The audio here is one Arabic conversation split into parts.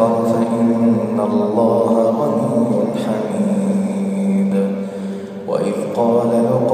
كفر فإن الله غني حميد. وإذ قال لقمان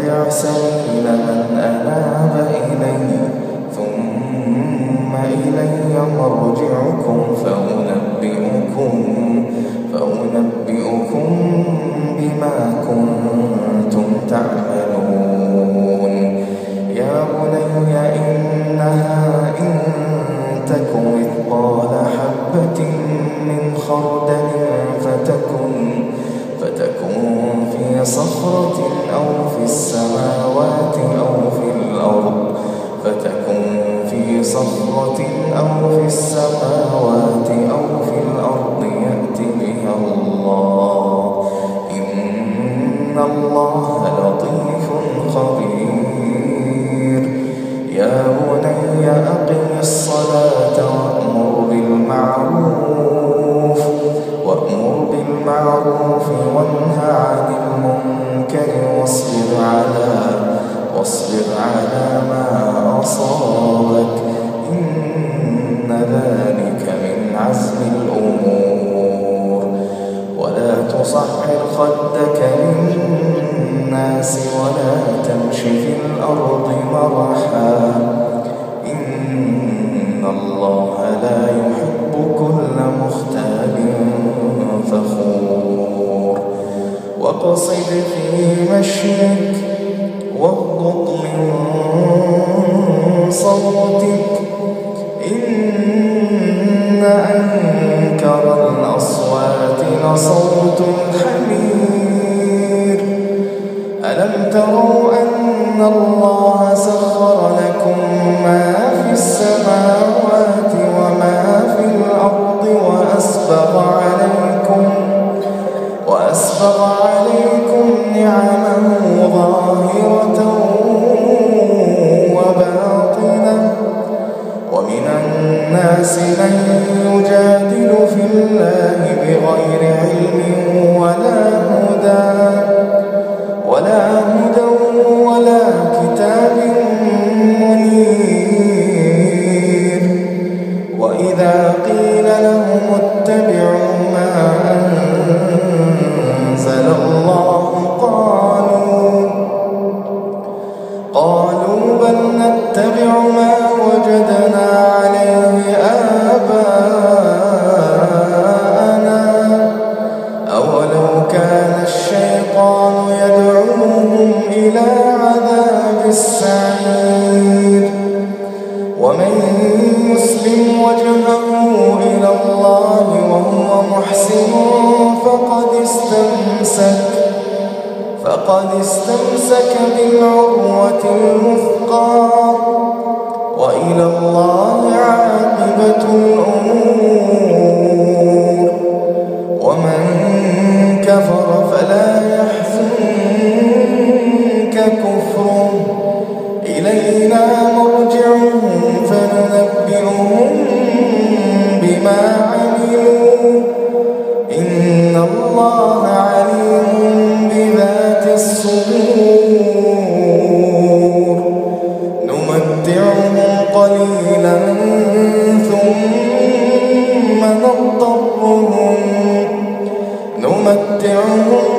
أحسن إلى على ما أصابك. إن ذلك من عزم الأمور. ولا تصحر خدك للناس ولا تمش في الأرض مرحا. إن الله لا يحب كل مختال فخور. وقصد في مشيك الله سخر لكم ما في السماوات وما في الأرض وأسبغ عليكم وأسبغ عليكم نعمه ظاهرة وباطنة. ومن الناس من فقد استمسك بالعروة المثقى. وإلى الله عاقبة الأمور. ومن كفر فلا يحزنك كفره.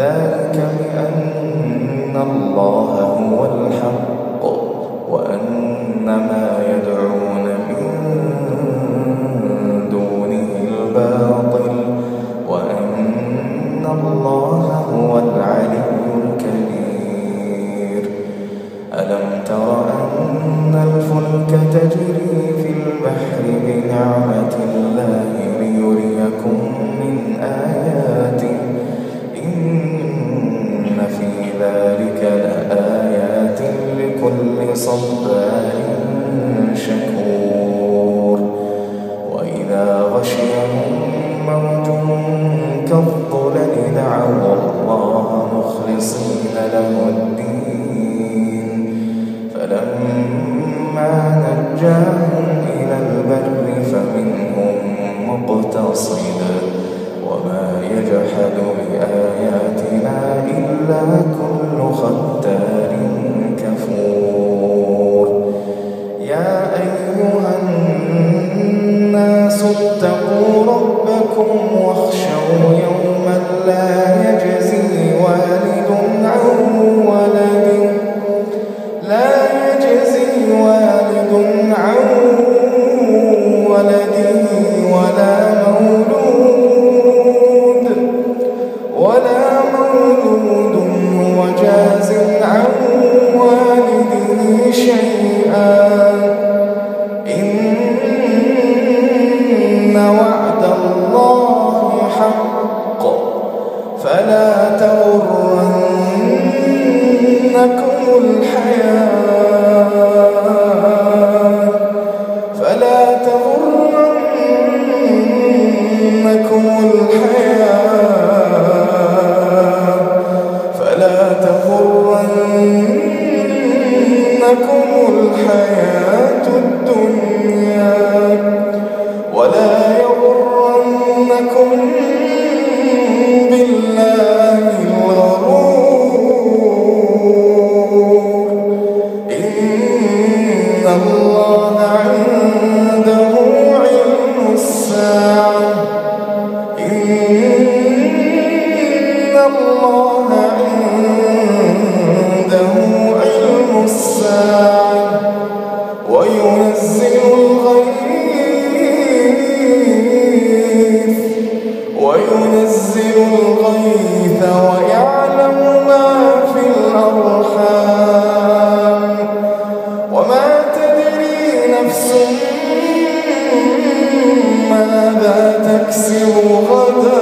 ذلك بأن الله هو الحق. Cristo يغرنكم تكسب غدا.